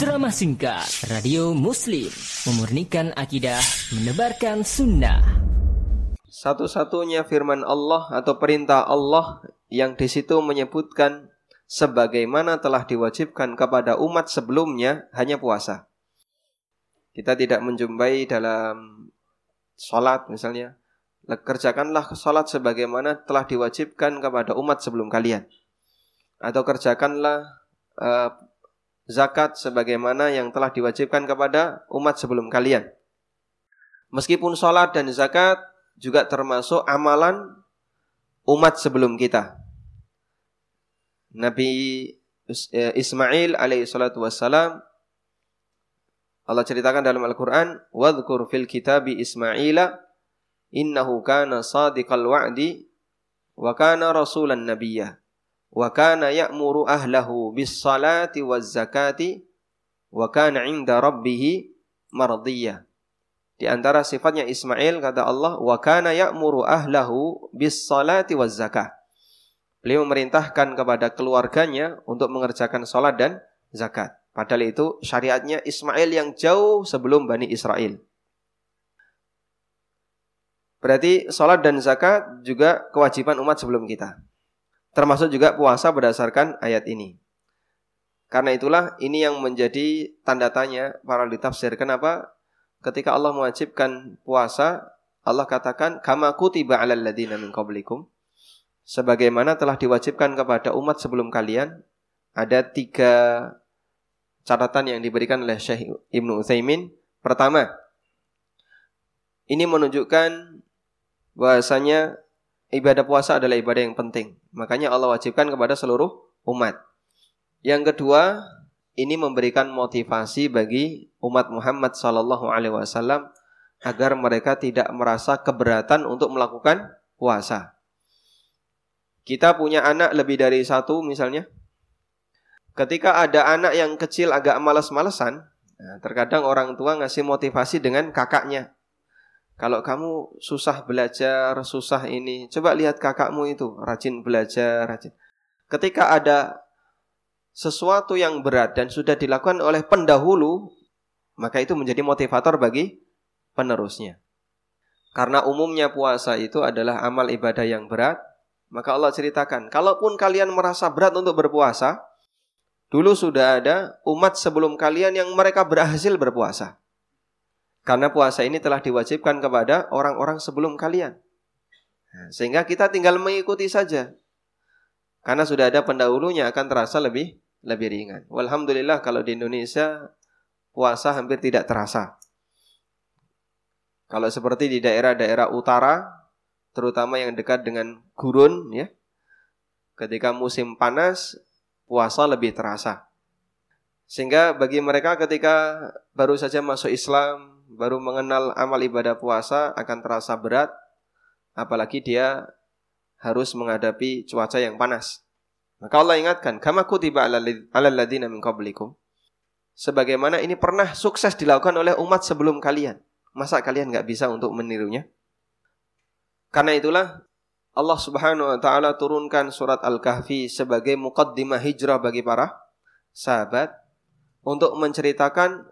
Drama singkat Radio Muslim Memurnikan akidah Menebarkan sunnah. Satu-satunya firman Allah atau perintah Allah Yang di situ menyebutkan Sebagaimana telah diwajibkan kepada umat sebelumnya Hanya puasa. Kita tidak menjumpai dalam Sholat misalnya. Kerjakanlah sholat sebagaimana telah diwajibkan kepada umat sebelum kalian. Atau kerjakanlah uh, zakat sebagaimana yang telah diwajibkan kepada umat sebelum kalian. Meskipun sholat dan zakat juga termasuk amalan umat sebelum kita. Nabi eh, Ismail alaihi salatu wassalam Allah ceritakan dalam Al-Quran Wadhkur fil kitabi Ismaila Innahu kana sadiqal wa'di Wa kana rasulan nabiyyah wa kana ya'muru ahlahu bis salati waz zakati wa kana 'inda rabbih mardiyah. Di antara sifatnya Ismail kata Allah wa kana ya'muru ahlahu bis salati waz zakah. Beliau memerintahkan kepada keluarganya untuk mengerjakan salat dan zakat. Padahal itu syariatnya Ismail yang jauh sebelum Bani Israel. Berarti salat dan zakat juga kewajiban umat sebelum kita. Termasuk juga puasa berdasarkan ayat ini. Karena itulah ini yang menjadi tanda tanya para ditafsir. Kenapa? Ketika Allah mewajibkan puasa, Allah katakan kama kutiba 'alal ladzina min qablikum. Sebagaimana telah diwajibkan kepada umat sebelum kalian, ada tiga catatan yang diberikan oleh Syekh Ibnu Utsaimin. Pertama, ini menunjukkan bahasanya ibadah puasa adalah ibadah yang penting. Makanya Allah wajibkan kepada seluruh umat. Yang kedua, ini memberikan motivasi bagi umat Muhammad Sallallahu Alaihi Wasallam agar mereka tidak merasa keberatan untuk melakukan puasa. Kita punya anak lebih dari satu misalnya. Ketika ada anak yang kecil agak malas-malesan, nah, terkadang orang tua ngasih motivasi dengan kakaknya. Kalau kamu susah belajar, susah ini, coba lihat kakakmu itu, rajin belajar, rajin. Ketika ada sesuatu yang berat dan sudah dilakukan oleh pendahulu, maka itu menjadi motivator bagi penerusnya. Karena umumnya puasa itu adalah amal ibadah yang berat, maka Allah ceritakan, kalaupun kalian merasa berat untuk berpuasa, dulu sudah ada umat sebelum kalian yang mereka berhasil berpuasa. Karena puasa ini telah diwajibkan kepada orang-orang sebelum kalian. Nah, sehingga kita tinggal mengikuti saja. Karena sudah ada pendahulunya akan terasa lebih lebih ringan. Walhamdulillah kalau di Indonesia puasa hampir tidak terasa. Kalau seperti di daerah-daerah utara, terutama yang dekat dengan gurun ya. Ketika musim panas, puasa lebih terasa. Sehingga bagi mereka ketika baru saja masuk Islam, baru mengenal amal ibadah puasa akan terasa berat apalagi dia harus menghadapi cuaca yang panas. Maka Allah ingatkan, "Kama kutiba 'alal ladzina min qablikum." Sebagaimana ini pernah sukses dilakukan oleh umat sebelum kalian. Masa kalian nggak bisa untuk menirunya? Karena itulah Allah Subhanahu wa taala turunkan surat Al-Kahfi sebagai muqaddimah hijrah bagi para sahabat untuk menceritakan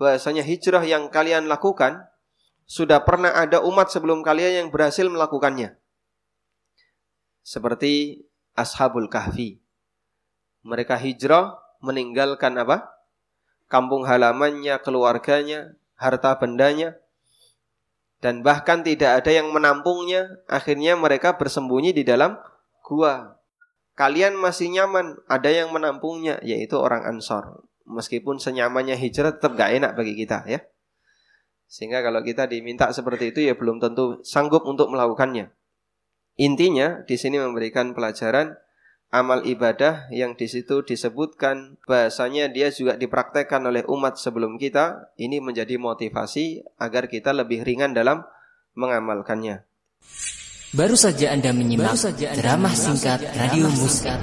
bahasanya hijrah yang kalian lakukan sudah pernah ada umat sebelum kalian yang berhasil melakukannya. Seperti Ashabul Kahfi. Mereka hijrah meninggalkan apa? Kampung halamannya, keluarganya, harta bendanya, dan bahkan tidak ada yang menampungnya. Akhirnya mereka bersembunyi di dalam gua. Kalian masih nyaman, ada yang menampungnya, yaitu orang Ansor meskipun senyamannya hijrah tetap gak enak bagi kita ya. Sehingga kalau kita diminta seperti itu ya belum tentu sanggup untuk melakukannya. Intinya di sini memberikan pelajaran amal ibadah yang di situ disebutkan bahasanya dia juga dipraktekkan oleh umat sebelum kita ini menjadi motivasi agar kita lebih ringan dalam mengamalkannya. Baru saja Anda menyimak Baru saja anda drama singkat Radio Muskat